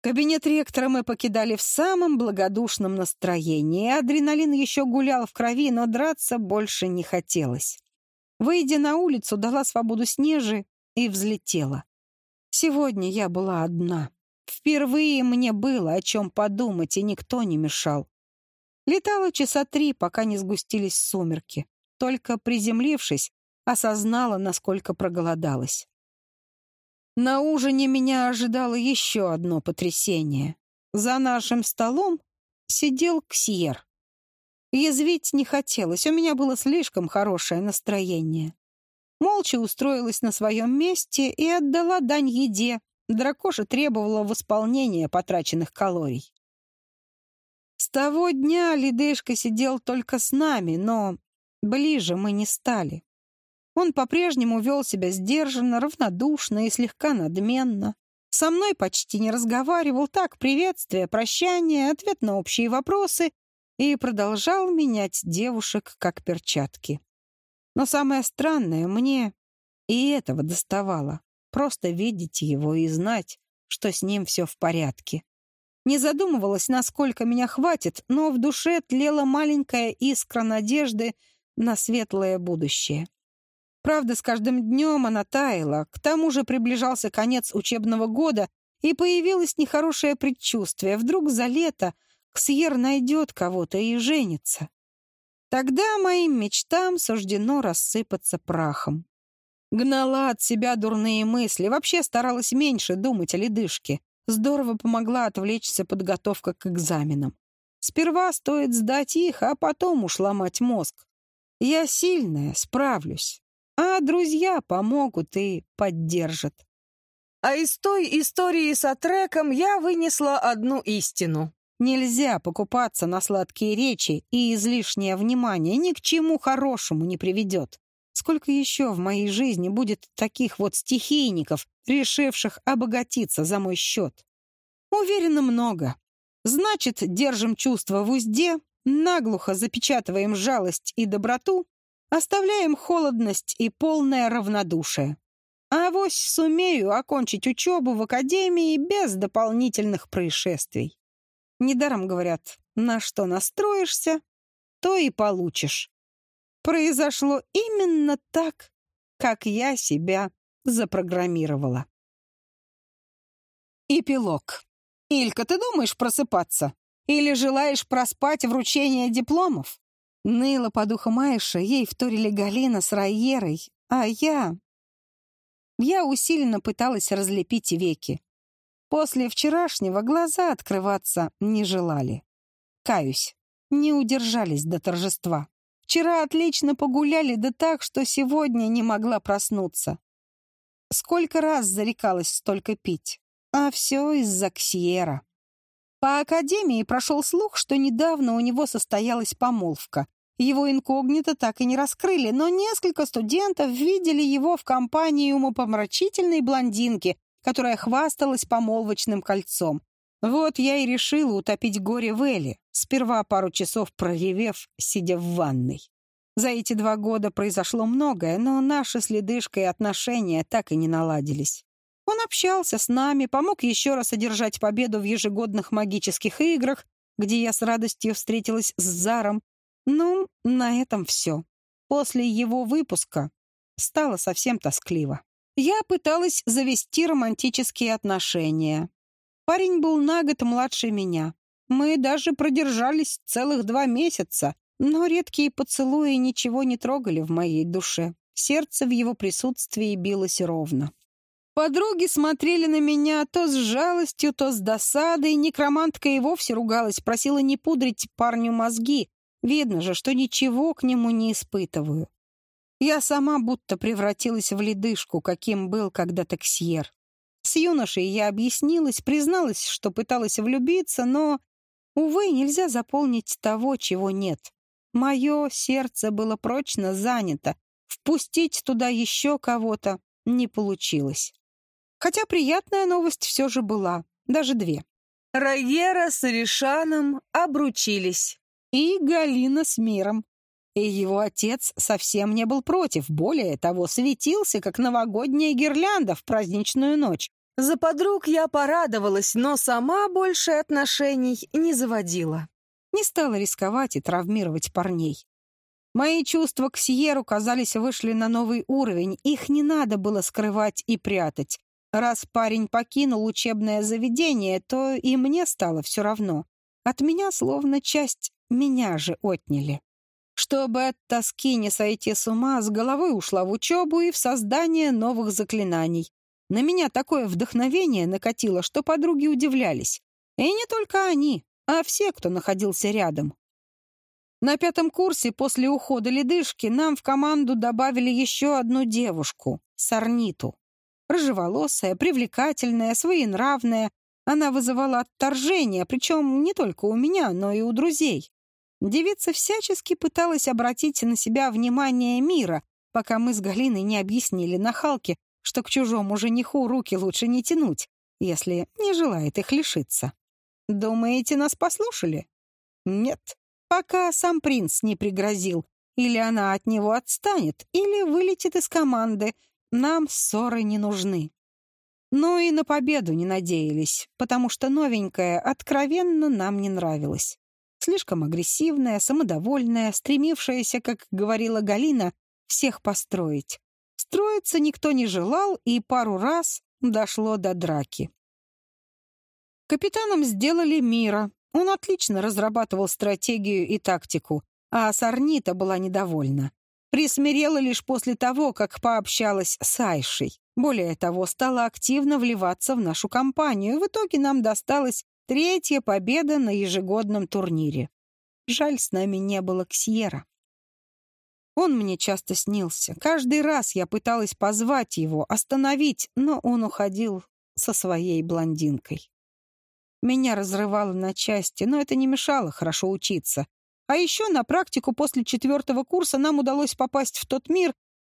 Кабинет ректора мы покидали в самом благодушном настроении. Адреналин еще гулял в крови, но драться больше не хотелось. Выйдя на улицу, дала свободу Снежи и взлетела. Сегодня я была одна. Впервые мне было о чем подумать, и никто не мешал. Летала часа три, пока не сгустились сумерки. Только приземлившись, осознала, насколько проголодалась. На ужине меня ожидало еще одно потрясение. За нашим столом сидел Ксьер. Язвить не хотелось, у меня было слишком хорошее настроение. Молча устроилась на своем месте и отдала дань еде. Дракоша требовала восполнения потраченных калорий. С того дня Лидышка сидел только с нами, но ближе мы не стали. Он по-прежнему вел себя сдержанно, равнодушно и слегка надменно. Со мной почти не разговаривал, так, приветствие, прощание, ответ на общие вопросы и продолжал менять девушек как перчатки. Но самое странное, мне и этого доставало. Просто видеть его и знать, что с ним все в порядке. Не задумывалась, насколько меня хватит, но в душе тлела маленькая искра надежды на светлое будущее. Правда, с каждым днем она таяла, к тому же приближался конец учебного года, и появилось нехорошее предчувствие. Вдруг за лето Ксьер найдет кого-то и женится. Тогда моим мечтам суждено рассыпаться прахом. Гнала от себя дурные мысли, вообще старалась меньше думать о ледышке. Здорово помогла отвлечься подготовка к экзаменам. Сперва стоит сдать их, а потом уж ломать мозг. Я сильная, справлюсь а друзья помогут и поддержат. А из той истории с Атреком я вынесла одну истину. Нельзя покупаться на сладкие речи, и излишнее внимание ни к чему хорошему не приведет. Сколько еще в моей жизни будет таких вот стихийников, решивших обогатиться за мой счет? Уверена, много. Значит, держим чувства в узде, наглухо запечатываем жалость и доброту Оставляем холодность и полное равнодушие. А вось сумею окончить учебу в академии без дополнительных происшествий. Недаром говорят, на что настроишься, то и получишь. Произошло именно так, как я себя запрограммировала. Эпилог. Илька, ты думаешь просыпаться? Или желаешь проспать вручение дипломов? Ныла по духу Майша, ей вторили Галина с Райерой, а я... Я усиленно пыталась разлепить веки. После вчерашнего глаза открываться не желали. Каюсь, не удержались до торжества. Вчера отлично погуляли, да так, что сегодня не могла проснуться. Сколько раз зарекалась столько пить, а все из-за Ксиера. По академии прошел слух, что недавно у него состоялась помолвка, его инкогнито так и не раскрыли, но несколько студентов видели его в компании умопомрачительной блондинки, которая хвасталась помолвочным кольцом. Вот я и решила утопить горе в Элли, сперва пару часов проревев, сидя в ванной. За эти два года произошло многое, но наши с Ледышкой отношения так и не наладились. Он общался с нами, помог еще раз одержать победу в ежегодных магических играх, где я с радостью встретилась с Заром, ну, на этом все. После его выпуска стало совсем тоскливо. Я пыталась завести романтические отношения. Парень был на год младше меня. Мы даже продержались целых два месяца, но редкие поцелуи ничего не трогали в моей душе. Сердце в его присутствии билось ровно. Подруги смотрели на меня то с жалостью, то с досадой. Некромантка и вовсе ругалась, просила не пудрить парню мозги, Видно же, что ничего к нему не испытываю. Я сама будто превратилась в ледышку, каким был когда-то Ксьер. С юношей я объяснилась, призналась, что пыталась влюбиться, но, увы, нельзя заполнить того, чего нет. Мое сердце было прочно занято, впустить туда еще кого-то не получилось. Хотя приятная новость все же была, даже две. Райера с Ришаном обручились. И Галина с Миром. И его отец совсем не был против, более того, светился, как новогодняя гирлянда в праздничную ночь. За подруг я порадовалась, но сама больше отношений не заводила. Не стала рисковать и травмировать парней. Мои чувства к Сьеру, казались, вышли на новый уровень. Их не надо было скрывать и прятать. Раз парень покинул учебное заведение, то и мне стало все равно. От меня словно часть меня же отняли. Чтобы от тоски не сойти с ума, с головой ушла в учебу и в создание новых заклинаний. На меня такое вдохновение накатило, что подруги удивлялись. И не только они, а все, кто находился рядом. На пятом курсе после ухода ледышки нам в команду добавили еще одну девушку — Сарниту. Рыжеволосая, привлекательная, своенравная. Она вызывала отторжение, причем не только у меня, но и у друзей. Девица всячески пыталась обратить на себя внимание мира, пока мы с Галиной не объяснили нахалке, что к чужому жениху руки лучше не тянуть, если не желает их лишиться. Думаете, нас послушали? Нет пока сам принц не пригрозил. Или она от него отстанет, или вылетит из команды. Нам ссоры не нужны. Ну и на победу не надеялись, потому что новенькая откровенно нам не нравилась. Слишком агрессивная, самодовольная, стремившаяся, как говорила Галина, всех построить. Строиться никто не желал, и пару раз дошло до драки. Капитаном сделали Мира, он отлично разрабатывал стратегию и тактику, а Сарнита была недовольна. Присмирела лишь после того, как пообщалась с Айшей. Более того, стала активно вливаться в нашу компанию. В итоге нам досталась третья победа на ежегодном турнире. Жаль, с нами не было Ксьера. Он мне часто снился. Каждый раз я пыталась позвать его, остановить, но он уходил со своей блондинкой. Меня разрывало на части, но это не мешало хорошо учиться. А еще на практику после четвертого курса нам удалось попасть в тот мир,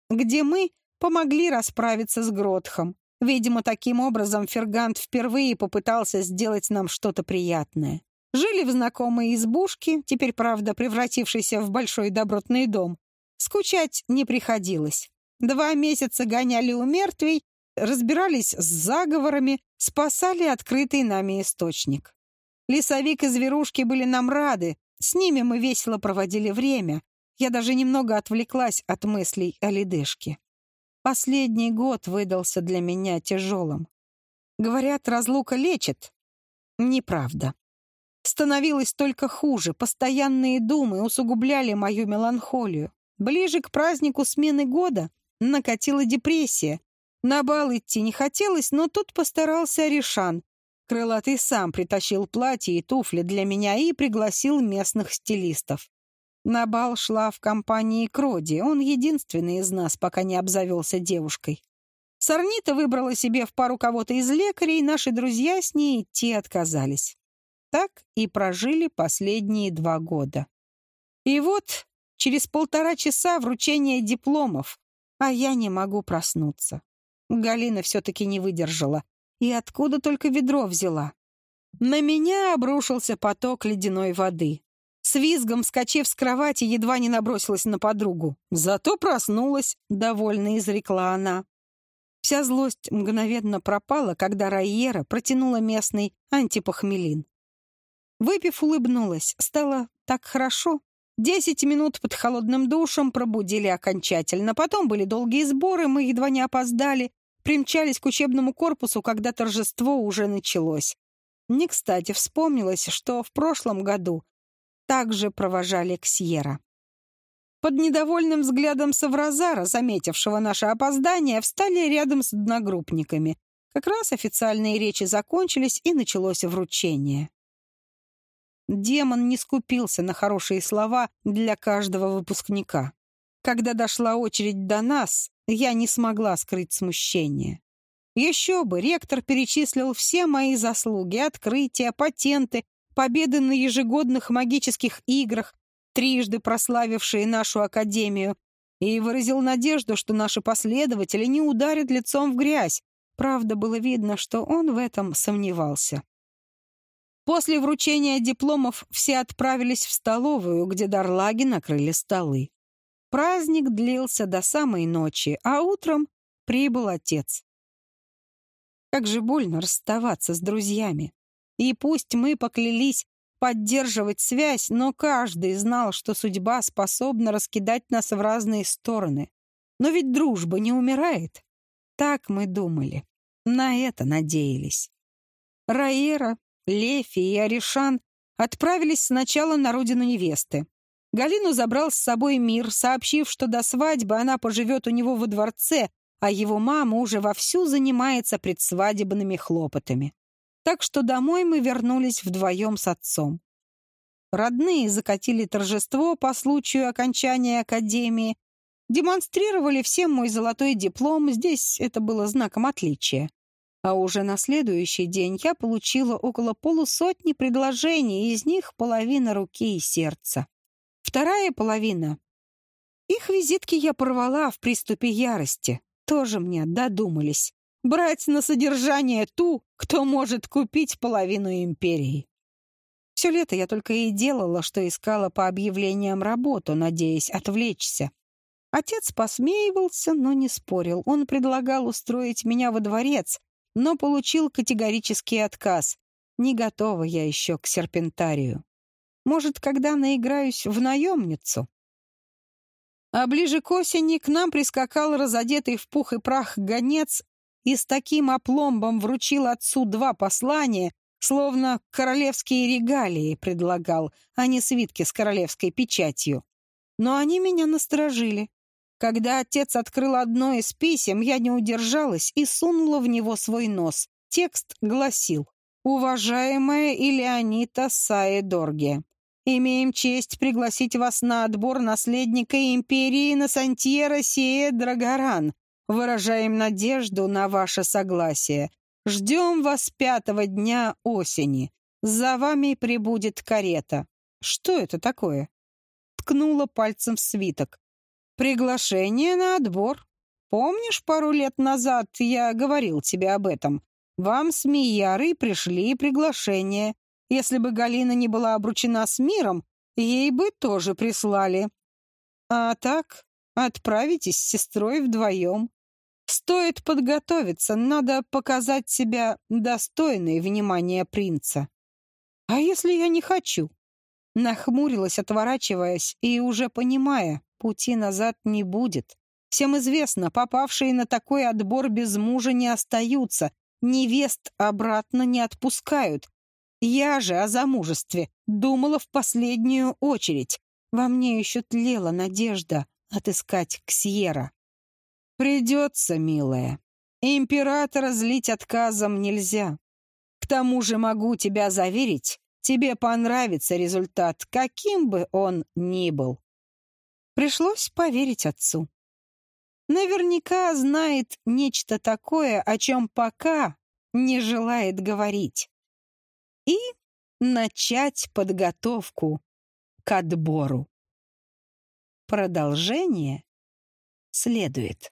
где мы помогли расправиться с Гротхом. Видимо, таким образом Фергант впервые попытался сделать нам что-то приятное. Жили в знакомой избушке, теперь, правда, превратившейся в большой добротный дом. Скучать не приходилось. Два месяца гоняли у мертвей, разбирались с заговорами, спасали открытый нами источник. Лесовик и зверушки были нам рады, с ними мы весело проводили время. Я даже немного отвлеклась от мыслей о ледышке. Последний год выдался для меня тяжелым. Говорят, разлука лечит. Неправда. Становилось только хуже, постоянные думы усугубляли мою меланхолию. Ближе к празднику смены года накатила депрессия, на бал идти не хотелось, но тут постарался Аришан. Крылатый сам притащил платье и туфли для меня и пригласил местных стилистов. На бал шла в компании Кроди, он единственный из нас, пока не обзавелся девушкой. Сорнита выбрала себе в пару кого-то из лекарей, наши друзья с ней идти отказались. Так и прожили последние два года. И вот через полтора часа вручение дипломов, а я не могу проснуться. Галина все-таки не выдержала. И откуда только ведро взяла? На меня обрушился поток ледяной воды. С визгом, скачив с кровати, едва не набросилась на подругу. Зато проснулась, довольно изрекла она. Вся злость мгновенно пропала, когда Райера протянула местный антипохмелин. Выпив, улыбнулась. Стало так хорошо. Десять минут под холодным душем пробудили окончательно. Потом были долгие сборы, мы едва не опоздали. Примчались к учебному корпусу, когда торжество уже началось. Не кстати вспомнилось, что в прошлом году также провожали Ксьера. Под недовольным взглядом Савразара, заметившего наше опоздание, встали рядом с одногруппниками. Как раз официальные речи закончились, и началось вручение. Демон не скупился на хорошие слова для каждого выпускника. Когда дошла очередь до нас, я не смогла скрыть смущение. Еще бы, ректор перечислил все мои заслуги, открытия, патенты, победы на ежегодных магических играх, трижды прославившие нашу академию, и выразил надежду, что наши последователи не ударят лицом в грязь. Правда, было видно, что он в этом сомневался. После вручения дипломов все отправились в столовую, где дарлаги накрыли столы. Праздник длился до самой ночи, а утром прибыл отец. Как же больно расставаться с друзьями. И пусть мы поклялись поддерживать связь, но каждый знал, что судьба способна раскидать нас в разные стороны. Но ведь дружба не умирает. Так мы думали. На это надеялись. Раера, Лефи и Аришан отправились сначала на родину невесты. Галину забрал с собой мир, сообщив, что до свадьбы она поживет у него во дворце, а его мама уже вовсю занимается предсвадебными хлопотами. Так что домой мы вернулись вдвоем с отцом. Родные закатили торжество по случаю окончания академии, демонстрировали всем мой золотой диплом, здесь это было знаком отличия. А уже на следующий день я получила около полусотни предложений, из них половина руки и сердца. Вторая половина. Их визитки я порвала в приступе ярости. Тоже мне додумались. Брать на содержание ту, кто может купить половину империи. Все лето я только и делала, что искала по объявлениям работу, надеясь отвлечься. Отец посмеивался, но не спорил. Он предлагал устроить меня во дворец, но получил категорический отказ. Не готова я еще к серпентарию. Может, когда наиграюсь в наемницу? А ближе к осени к нам прискакал разодетый в пух и прах гонец и с таким опломбом вручил отцу два послания, словно королевские регалии предлагал, а не свитки с королевской печатью. Но они меня насторожили. Когда отец открыл одно из писем, я не удержалась и сунула в него свой нос. Текст гласил «Уважаемая Илеонита Саедорге, имеем честь пригласить вас на отбор наследника империи Насантьера Сие Драгоран. Выражаем надежду на ваше согласие. Ждем вас пятого дня осени. За вами прибудет карета». «Что это такое?» Ткнула пальцем в свиток. Приглашение на отбор. Помнишь, пару лет назад я говорил тебе об этом? Вам с Миярой пришли приглашения. Если бы Галина не была обручена с миром, ей бы тоже прислали. А так, отправитесь с сестрой вдвоем. Стоит подготовиться, надо показать себя достойной внимания принца. А если я не хочу? Нахмурилась, отворачиваясь, и уже понимая, Пути назад не будет. Всем известно, попавшие на такой отбор без мужа не остаются, невест обратно не отпускают. Я же о замужестве думала в последнюю очередь. Во мне еще тлела надежда отыскать Ксьера. «Придется, милая. Императора злить отказом нельзя. К тому же могу тебя заверить, тебе понравится результат, каким бы он ни был». Пришлось поверить отцу. Наверняка знает нечто такое, о чем пока не желает говорить. И начать подготовку к отбору. Продолжение следует.